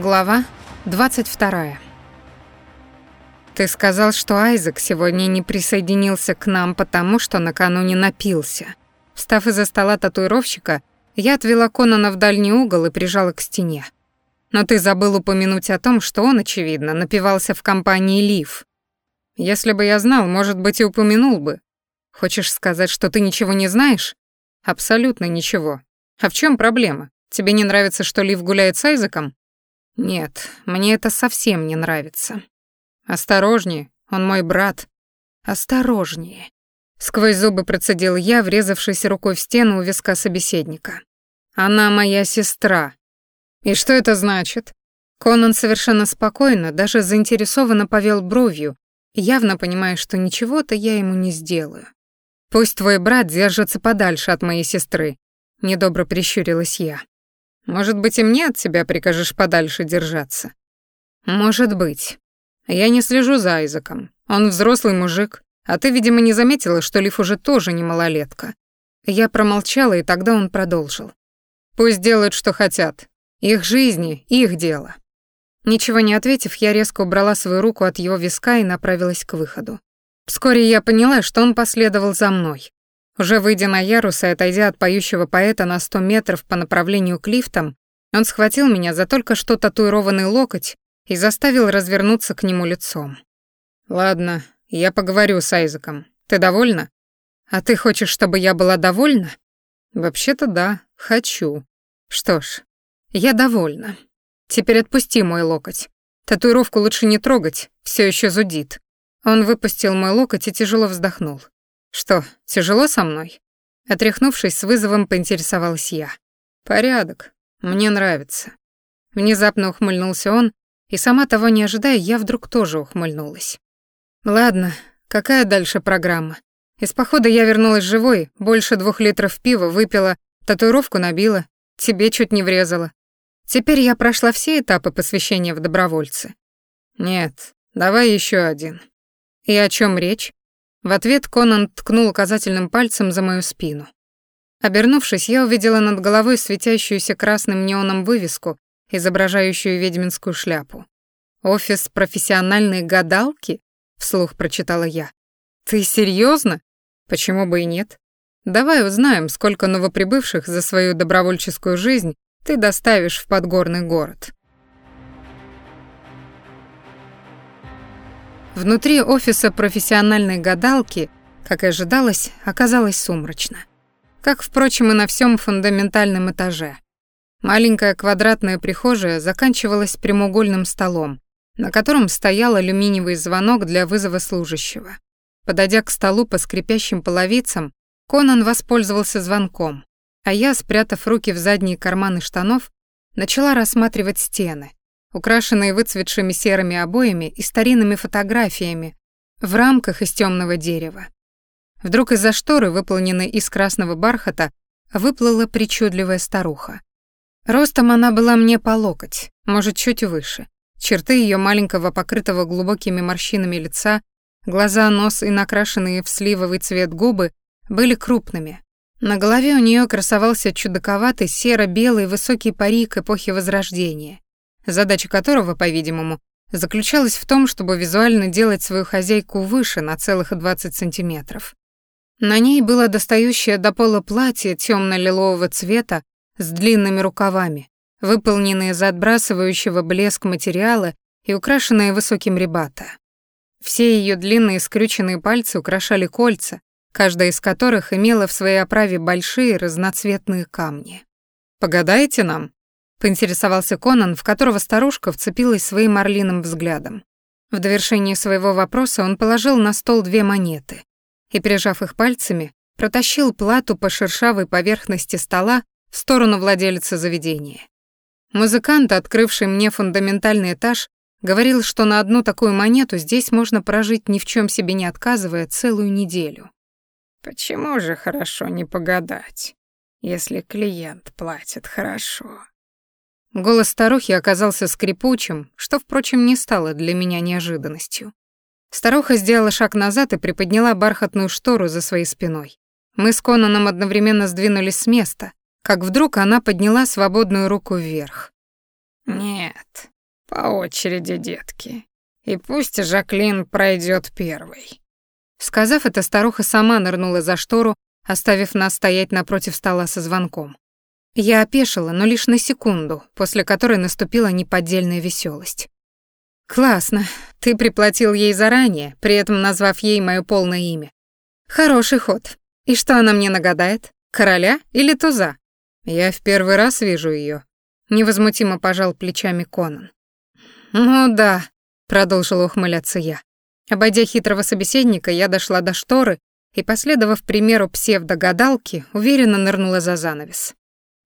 Глава 22. Ты сказал, что Айзек сегодня не присоединился к нам, потому что накануне напился. Встав из-за стола татуировщика, я отвела Конана в дальний угол и прижала к стене. Но ты забыл упомянуть о том, что он, очевидно, напивался в компании Лив. Если бы я знал, может быть, и упомянул бы. Хочешь сказать, что ты ничего не знаешь? Абсолютно ничего. А в чем проблема? Тебе не нравится, что Лив гуляет с Айзеком? Нет, мне это совсем не нравится. Осторожнее, он мой брат. Осторожнее. Сквозь зубы процедил я, врезавшись рукой в стену у виска собеседника. Она моя сестра. И что это значит? Конан совершенно спокойно, даже заинтересованно повел бровью, явно понимая, что ничего-то я ему не сделаю. Пусть твой брат держится подальше от моей сестры, недобро прищурилась я. Может быть, и мне от тебя прикажешь подальше держаться? Может быть. Я не слежу за Айзеком. Он взрослый мужик, а ты, видимо, не заметила, что Лив уже тоже не малолетка. Я промолчала, и тогда он продолжил. Пусть делают, что хотят. Их жизни — их дело. Ничего не ответив, я резко убрала свою руку от его виска и направилась к выходу. Вскоре я поняла, что он последовал за мной. Уже выйдя на ярус и отойдя от поющего поэта на сто метров по направлению к лифтам, он схватил меня за только что татуированный локоть и заставил развернуться к нему лицом. «Ладно, я поговорю с Айзеком. Ты довольна? А ты хочешь, чтобы я была довольна?» «Вообще-то да, хочу. Что ж, я довольна. Теперь отпусти мой локоть. Татуировку лучше не трогать, все еще зудит». Он выпустил мой локоть и тяжело вздохнул. «Что, тяжело со мной?» Отряхнувшись с вызовом, поинтересовалась я. «Порядок. Мне нравится». Внезапно ухмыльнулся он, и сама того не ожидая, я вдруг тоже ухмыльнулась. «Ладно, какая дальше программа? Из похода я вернулась живой, больше двух литров пива выпила, татуировку набила, тебе чуть не врезала. Теперь я прошла все этапы посвящения в добровольцы». «Нет, давай еще один». «И о чем речь?» В ответ Конан ткнул указательным пальцем за мою спину. Обернувшись, я увидела над головой светящуюся красным неоном вывеску, изображающую ведьминскую шляпу. «Офис профессиональной гадалки?» — вслух прочитала я. «Ты серьезно? Почему бы и нет? Давай узнаем, сколько новоприбывших за свою добровольческую жизнь ты доставишь в подгорный город». Внутри офиса профессиональной гадалки, как и ожидалось, оказалось сумрачно. Как, впрочем, и на всем фундаментальном этаже. Маленькая квадратная прихожая заканчивалась прямоугольным столом, на котором стоял алюминиевый звонок для вызова служащего. Подойдя к столу по скрипящим половицам, Конан воспользовался звонком, а я, спрятав руки в задние карманы штанов, начала рассматривать стены, украшенные выцветшими серыми обоями и старинными фотографиями в рамках из темного дерева. Вдруг из-за шторы, выполненной из красного бархата, выплыла причудливая старуха. Ростом она была мне по локоть, может, чуть выше. Черты ее маленького, покрытого глубокими морщинами лица, глаза, нос и накрашенные в сливовый цвет губы были крупными. На голове у нее красовался чудаковатый серо-белый высокий парик эпохи Возрождения, задача которого, по-видимому, заключалась в том, чтобы визуально делать свою хозяйку выше на целых 20 сантиметров. На ней было достающее до пола платье темно-лилового цвета с длинными рукавами, выполненные из отбрасывающего блеск материала и украшенные высоким ребята. Все ее длинные скрюченные пальцы украшали кольца, каждая из которых имела в своей оправе большие разноцветные камни. «Погадайте нам?» Поинтересовался Конан, в которого старушка вцепилась своим орлиным взглядом. В довершении своего вопроса он положил на стол две монеты и, прижав их пальцами, протащил плату по шершавой поверхности стола в сторону владельца заведения. Музыкант, открывший мне фундаментальный этаж, говорил, что на одну такую монету здесь можно прожить ни в чем себе не отказывая целую неделю. «Почему же хорошо не погадать, если клиент платит хорошо?» Голос старухи оказался скрипучим, что, впрочем, не стало для меня неожиданностью. Старуха сделала шаг назад и приподняла бархатную штору за своей спиной. Мы с Конаном одновременно сдвинулись с места, как вдруг она подняла свободную руку вверх. Нет, по очереди, детки. И пусть Жаклин пройдет первой. Сказав это, старуха сама нырнула за штору, оставив нас стоять напротив стола со звонком. Я опешила, но лишь на секунду, после которой наступила неподдельная веселость. «Классно. Ты приплатил ей заранее, при этом назвав ей моё полное имя. Хороший ход. И что она мне нагадает? Короля или туза?» «Я в первый раз вижу её. невозмутимо пожал плечами Конан. «Ну да», — продолжила ухмыляться я. Обойдя хитрого собеседника, я дошла до шторы и, последовав примеру псевдогадалки, уверенно нырнула за занавес.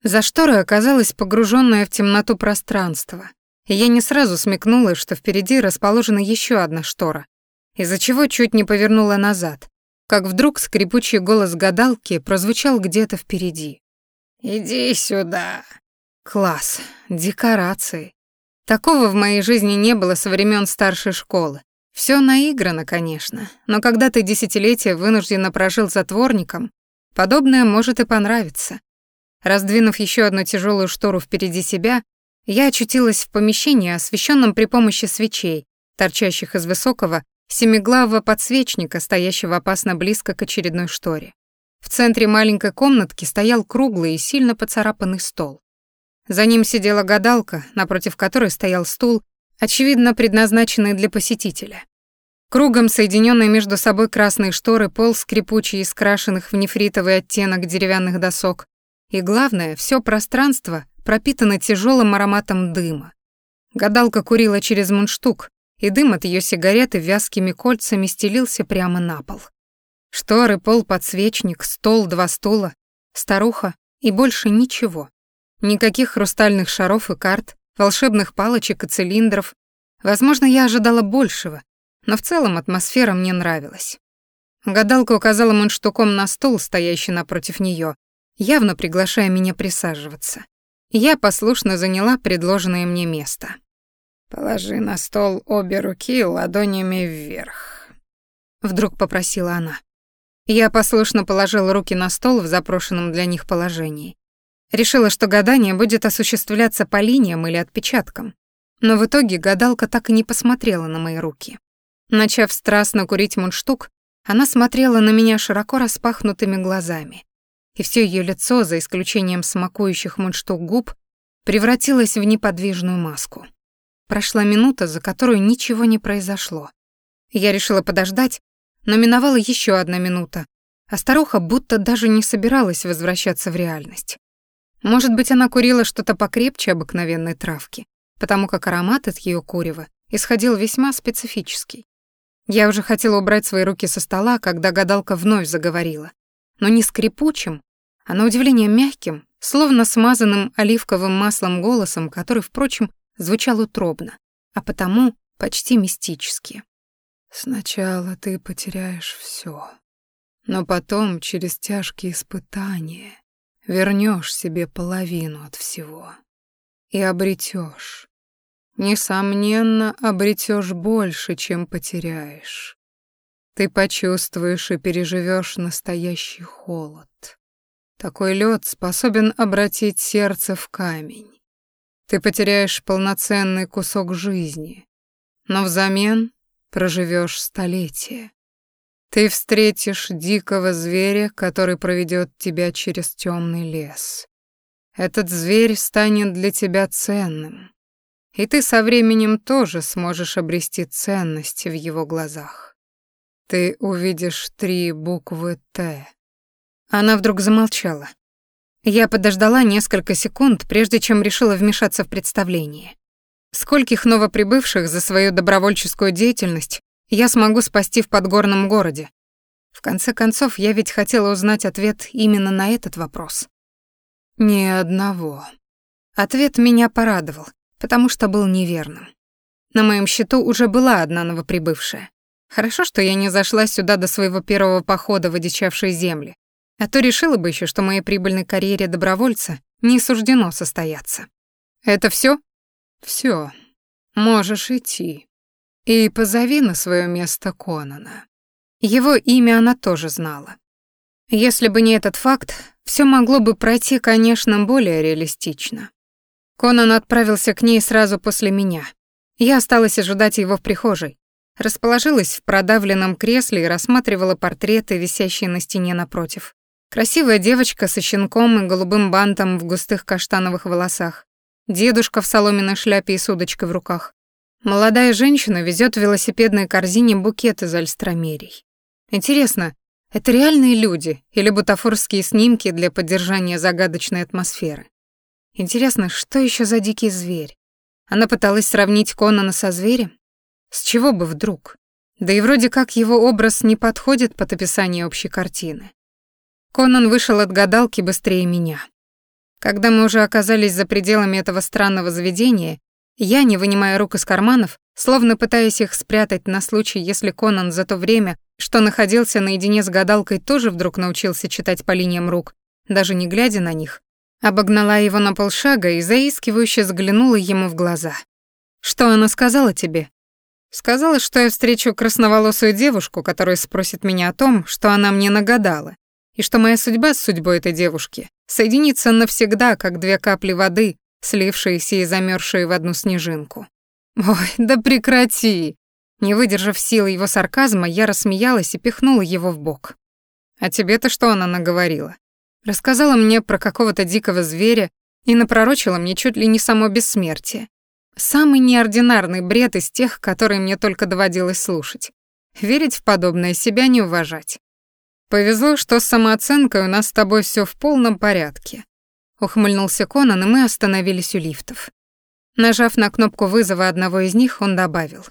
За шторой оказалось погруженное в темноту пространство, и я не сразу смекнула, что впереди расположена еще одна штора, из-за чего чуть не повернула назад, как вдруг скрипучий голос гадалки прозвучал где-то впереди. «Иди сюда». Класс, декорации. Такого в моей жизни не было со времен старшей школы. Все наиграно, конечно, но когда ты десятилетия вынужденно прожил затворником, подобное может и понравиться. Раздвинув еще одну тяжелую штору впереди себя, я очутилась в помещении, освещенном при помощи свечей, торчащих из высокого, семиглавого подсвечника, стоящего опасно близко к очередной шторе. В центре маленькой комнатки стоял круглый и сильно поцарапанный стол. За ним сидела гадалка, напротив которой стоял стул, очевидно предназначенный для посетителя. Кругом соединенные между собой красные шторы, пол скрипучий из крашенных в нефритовый оттенок деревянных досок. И главное, все пространство пропитано тяжелым ароматом дыма. Гадалка курила через мундштук, и дым от ее сигареты вязкими кольцами стелился прямо на пол. Шторы, пол, подсвечник, стол, два стула, старуха и больше ничего. Никаких хрустальных шаров и карт, волшебных палочек и цилиндров. Возможно, я ожидала большего, но в целом атмосфера мне нравилась. Гадалка указала мундштуком на стол, стоящий напротив нее, явно приглашая меня присаживаться. Я послушно заняла предложенное мне место. «Положи на стол обе руки ладонями вверх», — вдруг попросила она. Я послушно положила руки на стол в запрошенном для них положении. Решила, что гадание будет осуществляться по линиям или отпечаткам. Но в итоге гадалка так и не посмотрела на мои руки. Начав страстно курить мундштук, она смотрела на меня широко распахнутыми глазами, и все ее лицо, за исключением смакующих мундштук губ, превратилось в неподвижную маску. Прошла минута, за которую ничего не произошло. Я решила подождать, но миновала еще одна минута, а старуха будто даже не собиралась возвращаться в реальность. Может быть, она курила что-то покрепче обыкновенной травки, потому как аромат от ее курева исходил весьма специфический. Я уже хотела убрать свои руки со стола, когда гадалка вновь заговорила. Но не скрипучим, а на удивление мягким, словно смазанным оливковым маслом голосом, который, впрочем, звучал утробно, а потому почти мистически. «Сначала ты потеряешь все, но потом, через тяжкие испытания, вернешь себе половину от всего и обретешь несомненно, обретешь больше, чем потеряешь. Ты почувствуешь и переживешь настоящий холод. Такой лед способен обратить сердце в камень. Ты потеряешь полноценный кусок жизни, но взамен проживешь столетие. Ты встретишь дикого зверя, который проведет тебя через темный лес. Этот зверь станет для тебя ценным, и ты со временем тоже сможешь обрести ценность в его глазах. Ты увидишь три буквы «Т». Она вдруг замолчала. Я подождала несколько секунд, прежде чем решила вмешаться в представление. Скольких новоприбывших за свою добровольческую деятельность я смогу спасти в подгорном городе? В конце концов, я ведь хотела узнать ответ именно на этот вопрос. Ни одного. Ответ меня порадовал потому что был неверным. На моем счету уже была одна новоприбывшая. Хорошо, что я не зашла сюда до своего первого похода в одичавшие земли, а то решила бы еще, что моей прибыльной карьере добровольца не суждено состояться. Это все? Все. Можешь идти. И позови на свое место Конана. Его имя она тоже знала. Если бы не этот факт, все могло бы пройти, конечно, более реалистично. Конан отправился к ней сразу после меня. Я осталась ожидать его в прихожей. Расположилась в продавленном кресле и рассматривала портреты, висящие на стене напротив. Красивая девочка со щенком и голубым бантом в густых каштановых волосах. Дедушка в соломенной шляпе и с удочкой в руках. Молодая женщина везет в велосипедной корзине букет из альстромерий. Интересно, это реальные люди или бутафорские снимки для поддержания загадочной атмосферы? Интересно, что еще за дикий зверь? Она пыталась сравнить Конана со зверем? С чего бы вдруг? Да и вроде как его образ не подходит под описание общей картины. Конан вышел от гадалки быстрее меня. Когда мы уже оказались за пределами этого странного заведения, я, не вынимая рук из карманов, словно пытаясь их спрятать на случай, если Конан за то время, что находился наедине с гадалкой, тоже вдруг научился читать по линиям рук, даже не глядя на них, обогнала его на полшага и заискивающе взглянула ему в глаза. «Что она сказала тебе?» «Сказала, что я встречу красноволосую девушку, которая спросит меня о том, что она мне нагадала, и что моя судьба с судьбой этой девушки соединится навсегда, как две капли воды, слившиеся и замерзшие в одну снежинку. Ой, да прекрати! Не выдержав силы его сарказма, я рассмеялась и пихнула его в бок. А тебе-то что она наговорила? Рассказала мне про какого-то дикого зверя и напророчила мне чуть ли не само бессмертие. Самый неординарный бред из тех, которые мне только доводилось слушать. Верить в подобное себя не уважать. Повезло, что с самооценкой у нас с тобой все в полном порядке. Ухмыльнулся Конан, и мы остановились у лифтов. Нажав на кнопку вызова одного из них, он добавил.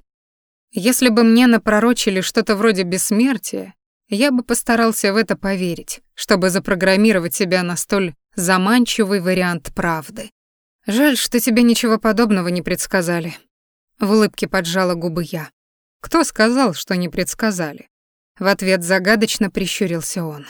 «Если бы мне напророчили что-то вроде бессмертия, я бы постарался в это поверить, чтобы запрограммировать себя на столь заманчивый вариант правды. Жаль, что тебе ничего подобного не предсказали». В улыбке поджала губы я. «Кто сказал, что не предсказали?» В ответ загадочно прищурился он.